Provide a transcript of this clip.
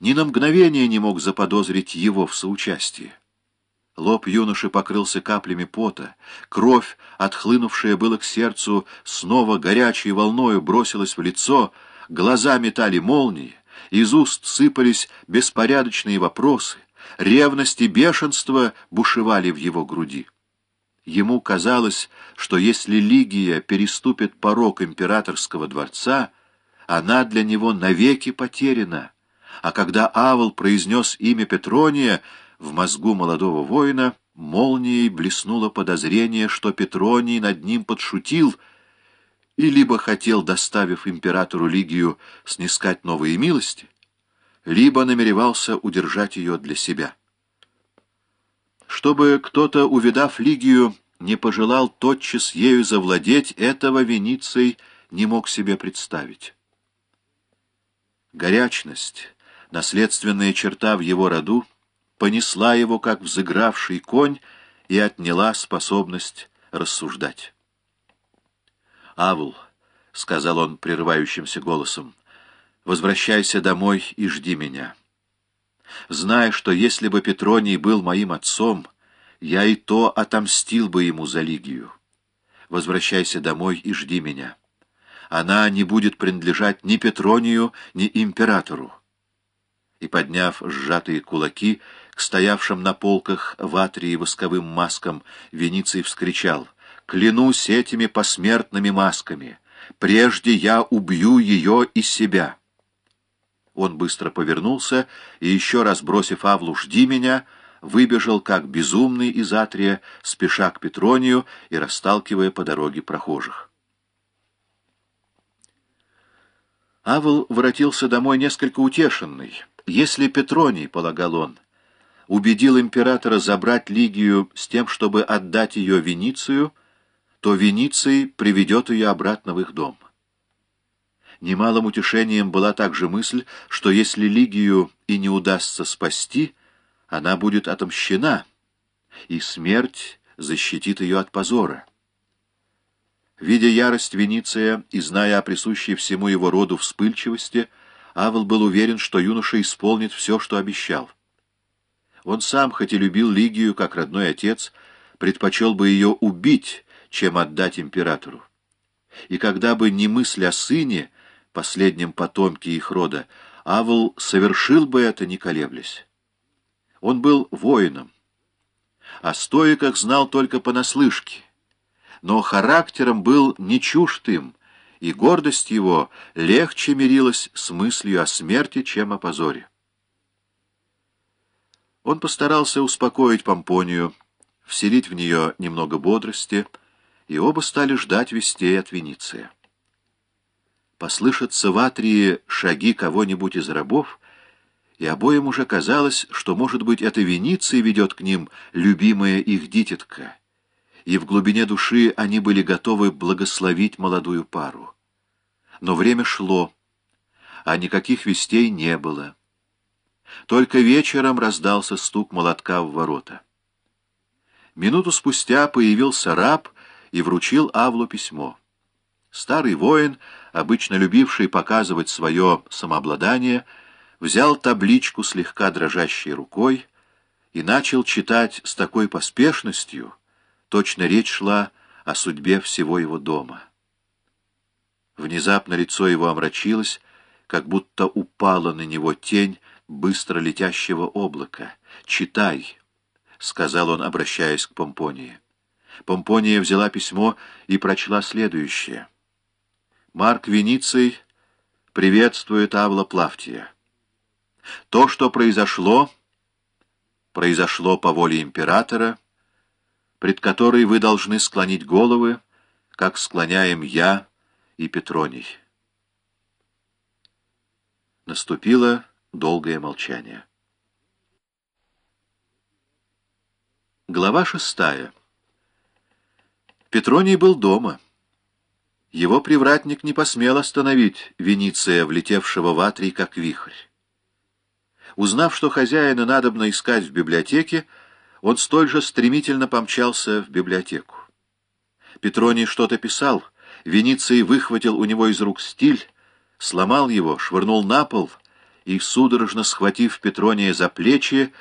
ни на мгновение не мог заподозрить его в соучастии. Лоб юноши покрылся каплями пота, кровь, отхлынувшая было к сердцу, снова горячей волною бросилась в лицо, глаза метали молнии, из уст сыпались беспорядочные вопросы, ревность и бешенство бушевали в его груди. Ему казалось, что если Лигия переступит порог императорского дворца, она для него навеки потеряна, а когда Авл произнес имя Петрония, в мозгу молодого воина молнией блеснуло подозрение, что Петроний над ним подшутил и либо хотел, доставив императору Лигию, снискать новые милости, либо намеревался удержать ее для себя. Чтобы кто-то, увидав Лигию, не пожелал тотчас ею завладеть, этого Вениций не мог себе представить. Горячность, наследственная черта в его роду, понесла его, как взыгравший конь, и отняла способность рассуждать. «Авл», — сказал он прерывающимся голосом, — «возвращайся домой и жди меня. Зная, что если бы Петроний был моим отцом, я и то отомстил бы ему за Лигию. Возвращайся домой и жди меня. Она не будет принадлежать ни Петронию, ни императору и, подняв сжатые кулаки к стоявшим на полках ватрии восковым маскам, Вениций вскричал «Клянусь этими посмертными масками! Прежде я убью ее и себя!» Он быстро повернулся и, еще раз бросив Авлу «Жди меня!», выбежал, как безумный из Атрия, спеша к Петронию и расталкивая по дороге прохожих. Авл воротился домой несколько утешенный. Если Петроний, полагал он, убедил императора забрать Лигию с тем, чтобы отдать ее Веницию, то Вениций приведет ее обратно в их дом. Немалым утешением была также мысль, что если Лигию и не удастся спасти, она будет отомщена, и смерть защитит ее от позора. Видя ярость Вениция и зная о присущей всему его роду вспыльчивости, Авел был уверен, что юноша исполнит все, что обещал. Он сам, хоть и любил Лигию как родной отец, предпочел бы ее убить, чем отдать императору. И когда бы не мысль о сыне, последнем потомке их рода, Авел совершил бы это, не колеблясь. Он был воином, о стоиках знал только понаслышке, но характером был не чужд и гордость его легче мирилась с мыслью о смерти, чем о позоре. Он постарался успокоить Помпонию, вселить в нее немного бодрости, и оба стали ждать вестей от Вениция. Послышатся в Атрии шаги кого-нибудь из рабов, и обоим уже казалось, что, может быть, это Вениций ведет к ним любимая их дитятка — и в глубине души они были готовы благословить молодую пару. Но время шло, а никаких вестей не было. Только вечером раздался стук молотка в ворота. Минуту спустя появился раб и вручил Авлу письмо. Старый воин, обычно любивший показывать свое самообладание, взял табличку слегка дрожащей рукой и начал читать с такой поспешностью, Точно речь шла о судьбе всего его дома. Внезапно лицо его омрачилось, как будто упала на него тень быстро летящего облака. «Читай», — сказал он, обращаясь к Помпонии. Помпония взяла письмо и прочла следующее. «Марк Вениций приветствует Авла Плавтия. То, что произошло, произошло по воле императора, — пред которой вы должны склонить головы, как склоняем я и Петроний. Наступило долгое молчание. Глава шестая. Петроний был дома. Его привратник не посмел остановить Вениция, влетевшего в Атрий, как вихрь. Узнав, что хозяина надобно искать в библиотеке, он столь же стремительно помчался в библиотеку. Петроний что-то писал, Вениций выхватил у него из рук стиль, сломал его, швырнул на пол и, судорожно схватив Петрония за плечи,